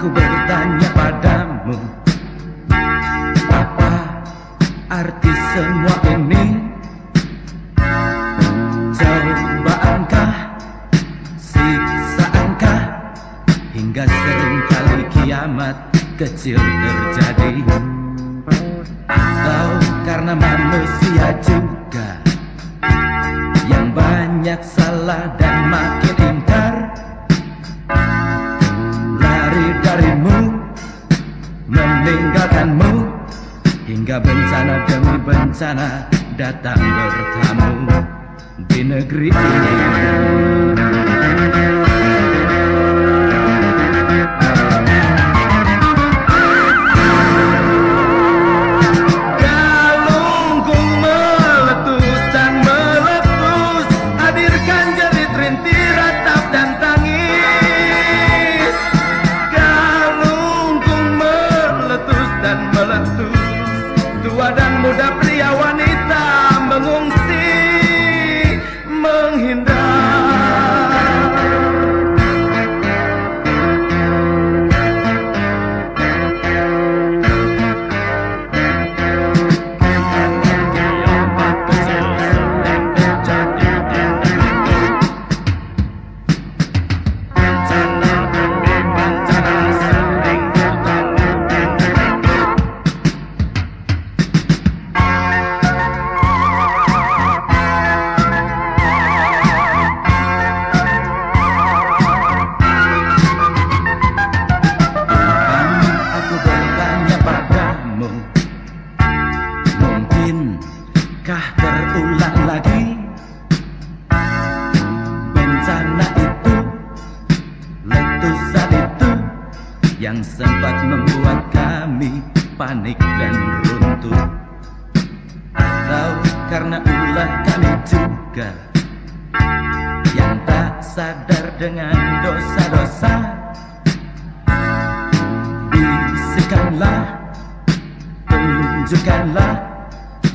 aku bertanya padamu Apa arti semua ini? Cobaankah Siksaankah Hingga sering kali kiamat kecil terjadi? Atau karena manusia juga Yang banyak salah dan makin ingkar Meninggalkanmu. Hingga bencana demi bencana Datang bertamu Di negeri ini Mungkinkah terulang lagi? Bencana itu Letusan itu Yang sempat membuat kami panik dan runtuh. Atau karena ulah kami juga Yang tak sadar dengan dosa-dosa? Bisikanlah, tunjukkanlah